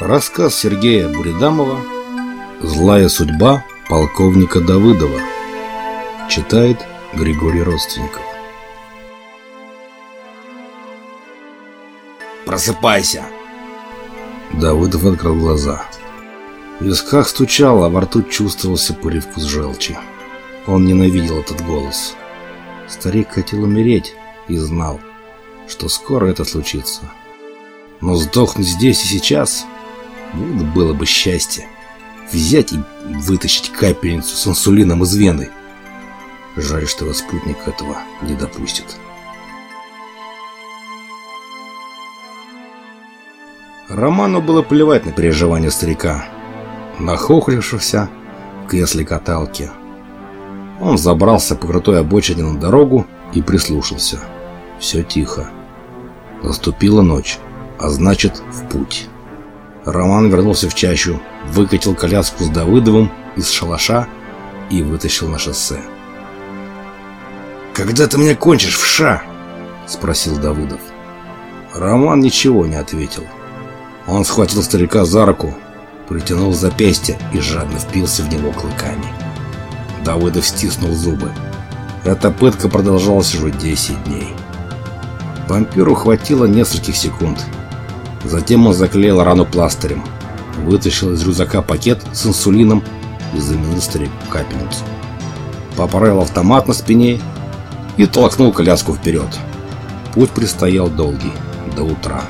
Рассказ Сергея Буридамова «Злая судьба полковника Давыдова» Читает Григорий Родственников Просыпайся! Давыдов открыл глаза. В висках стучало, а во рту чувствовался привкус желчи. Он ненавидел этот голос. Старик хотел умереть и знал, что скоро это случится. Но сдохнуть здесь и сейчас вот было бы счастье. Взять и вытащить капельницу с инсулином из вены. Жаль, что его спутник этого не допустит. Роману было плевать на переживания старика, нахохлившегося в кресле каталки. Он забрался по крутой обочине на дорогу и прислушался. Все тихо. Наступила ночь, а значит, в путь. Роман вернулся в чащу, выкатил коляску с Давыдовым из шалаша и вытащил на шоссе. «Когда ты меня кончишь, в ша?» – спросил Давыдов. Роман ничего не ответил. Он схватил старика за руку, притянул запястье и жадно впился в него клыками. Давыдов стиснул зубы. Эта пытка продолжалась уже 10 дней. Вампиру хватило нескольких секунд. Затем он заклеил рану пластырем, вытащил из рюкзака пакет с инсулином и заменил старику капельницу. Поправил автомат на спине и толкнул коляску вперед. Путь предстоял долгий, до утра.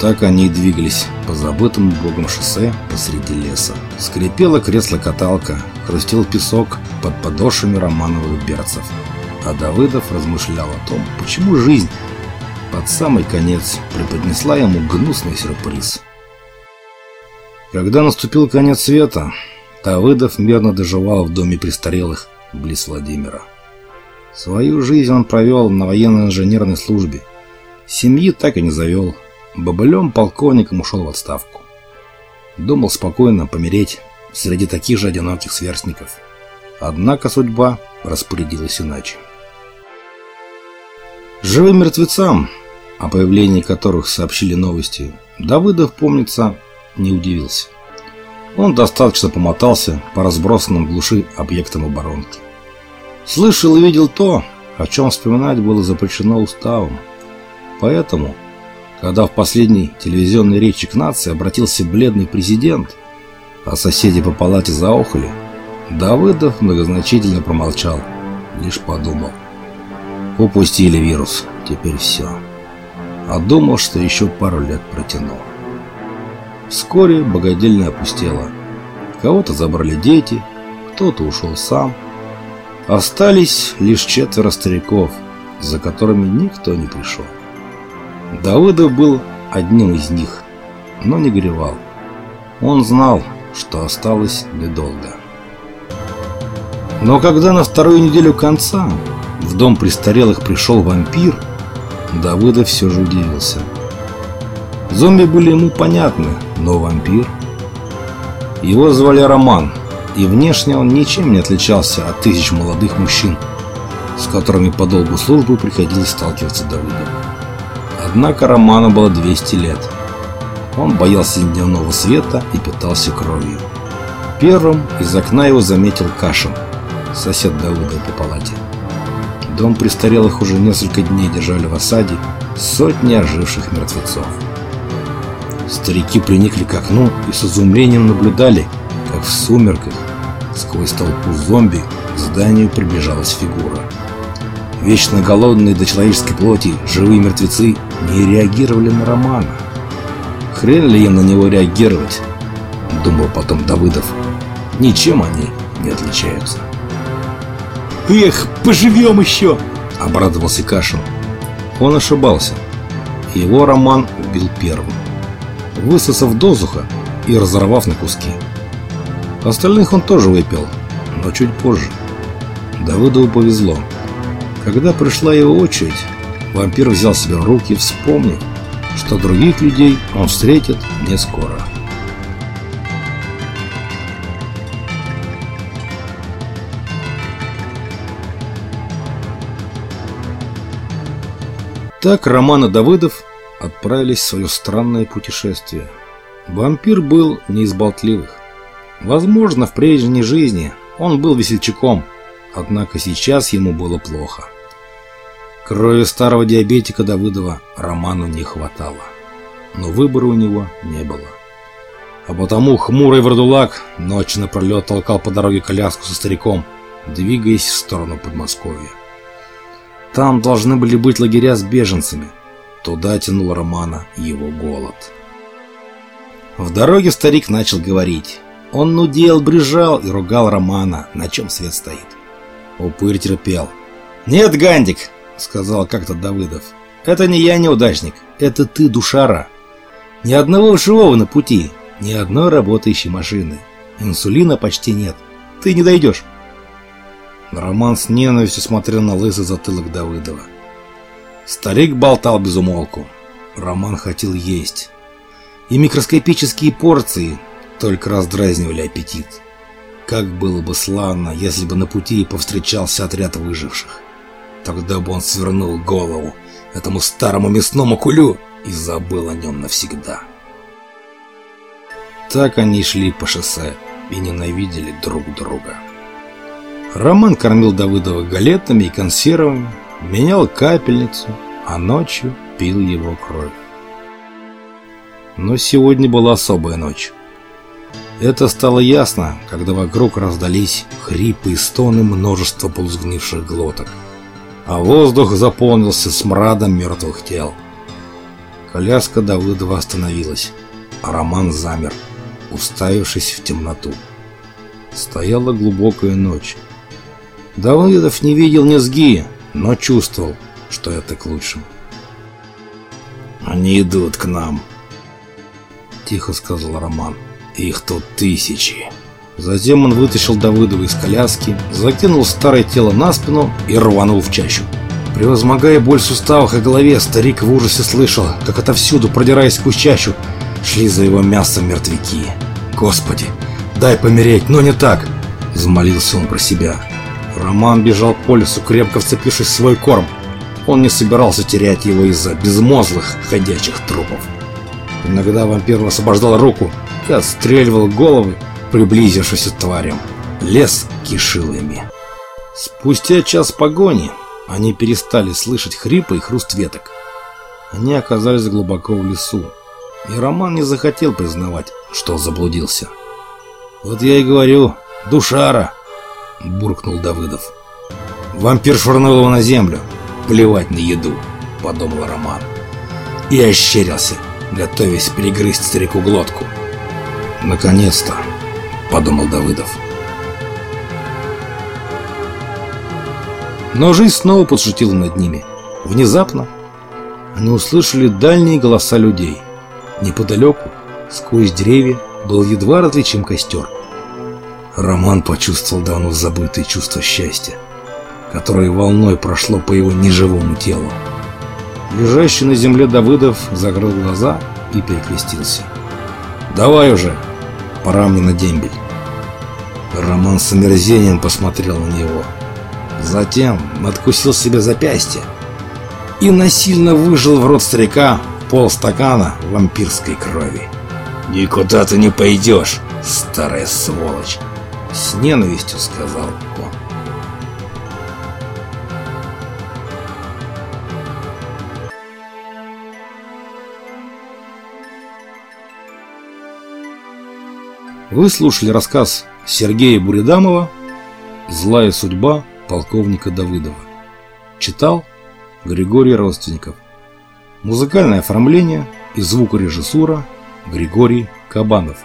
Так они и двигались по забытому богом шоссе посреди леса. Скрипело кресло-каталка, хрустел песок под подошвами романовых берцев. А Давыдов размышлял о том, почему жизнь под самый конец преподнесла ему гнусный сюрприз. Когда наступил конец света, Давыдов мирно доживал в доме престарелых близ Владимира. Свою жизнь он провел на военно-инженерной службе. Семьи так и не завел – Бобылем полковником ушел в отставку. Думал спокойно помереть среди таких же одиноких сверстников. Однако судьба распорядилась иначе. Живым мертвецам, о появлении которых сообщили новости, Давыдов, помнится, не удивился. Он достаточно помотался по разбросанным глуши объектам оборонки. Слышал и видел то, о чем вспоминать было запрещено уставом. Поэтому когда в последней телевизионной речи к нации обратился бледный президент, а соседи по палате заохали, Давыдов многозначительно промолчал, лишь подумал. Упустили вирус, теперь все. А думал, что еще пару лет протянул. Вскоре богадельня опустела. Кого-то забрали дети, кто-то ушел сам. Остались лишь четверо стариков, за которыми никто не пришел. Давыдов был одним из них, но не горевал. Он знал, что осталось недолго. Но когда на вторую неделю конца в дом престарелых пришел вампир, Давыдов все же удивился. Зомби были ему понятны, но вампир... Его звали Роман, и внешне он ничем не отличался от тысяч молодых мужчин, с которыми по долгу службы приходилось сталкиваться Давыдову. Однако Роману было 200 лет. Он боялся дневного света и питался кровью. Первым из окна его заметил Кашин, сосед Давыда по палате. Дом престарелых уже несколько дней держали в осаде сотни оживших мертвецов. Старики приникли к окну и с изумлением наблюдали, как в сумерках сквозь толпу зомби к зданию приближалась фигура. Вечно голодные до человеческой плоти живые мертвецы не реагировали на Романа. Хрен ли им на него реагировать, думал потом Давыдов. Ничем они не отличаются. «Эх, поживем еще!» – обрадовался Кашин. Он ошибался. Его Роман убил первым, высосав дозуха и разорвав на куски. Остальных он тоже выпил, но чуть позже. Давыдову повезло. Когда пришла его очередь, вампир взял себя в руки и вспомнил, что других людей он встретит не скоро. Так Роман и Давыдов отправились в свое странное путешествие. Вампир был не из болтливых. Возможно, в прежней жизни он был весельчаком, однако сейчас ему было плохо. Крови старого диабетика Давыдова Роману не хватало, но выбора у него не было. А потому хмурый Вардулак ночь напролет толкал по дороге коляску со стариком, двигаясь в сторону Подмосковья. Там должны были быть лагеря с беженцами. Туда тянул Романа его голод. В дороге старик начал говорить. Он нудел, брежал и ругал Романа, на чем свет стоит. Упырь терпел. «Нет, Гандик!» — сказал как-то Давыдов. «Это не я неудачник, это ты, душара. Ни одного живого на пути, ни одной работающей машины. Инсулина почти нет. Ты не дойдешь». Роман с ненавистью смотрел на лысый затылок Давыдова. Старик болтал без умолку. Роман хотел есть. И микроскопические порции только раздразнивали аппетит. Как было бы славно, если бы на пути повстречался отряд выживших. Тогда бы он свернул голову этому старому мясному кулю и забыл о нем навсегда. Так они шли по шоссе и ненавидели друг друга. Роман кормил Давыдова галетами и консервами, менял капельницу, а ночью пил его кровь. Но сегодня была особая ночь. Это стало ясно, когда вокруг раздались хрипы и стоны множества полузгнивших глоток, а воздух заполнился смрадом мертвых тел. Коляска Давыдова остановилась, а Роман замер, уставившись в темноту. Стояла глубокая ночь. Давыдов не видел низги, но чувствовал, что это к лучшему. «Они идут к нам», — тихо сказал Роман. Их тут тысячи. Затем он вытащил Давыдова из коляски, закинул старое тело на спину и рванул в чащу. Превозмогая боль в суставах и голове, старик в ужасе слышал, как отовсюду, продираясь сквозь чащу, шли за его мясом мертвяки. «Господи, дай помереть, но не так!» – взмолился он про себя. Роман бежал по лесу, крепко вцепившись в свой корм. Он не собирался терять его из-за безмозглых ходячих трупов. Иногда вампир освобождал руку и отстреливал головы приблизившимся тварям. Лес кишил ими. Спустя час погони они перестали слышать хрипы и хруст веток. Они оказались глубоко в лесу, и Роман не захотел признавать, что заблудился. «Вот я и говорю, душара!» – буркнул Давыдов. «Вампир швырнул его на землю. Плевать на еду», – подумал Роман. И ощерился, готовясь перегрызть старику глотку. «Наконец-то!» – подумал Давыдов. Но жизнь снова подшутила над ними. Внезапно они услышали дальние голоса людей. Неподалеку, сквозь деревья, был едва различим костер. Роман почувствовал давно забытое чувство счастья, которое волной прошло по его неживому телу. Лежащий на земле Давыдов закрыл глаза и перекрестился. «Давай уже!» Пора мне на дембель. Роман с омерзением посмотрел на него. Затем откусил себе запястье и насильно выжил в рот старика полстакана вампирской крови. «Никуда ты не пойдешь, старая сволочь!» С ненавистью сказал он. Вы слушали рассказ Сергея Буридамова «Злая судьба полковника Давыдова». Читал Григорий Родственников. Музыкальное оформление и звукорежиссура Григорий Кабанов.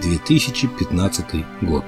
2015 год.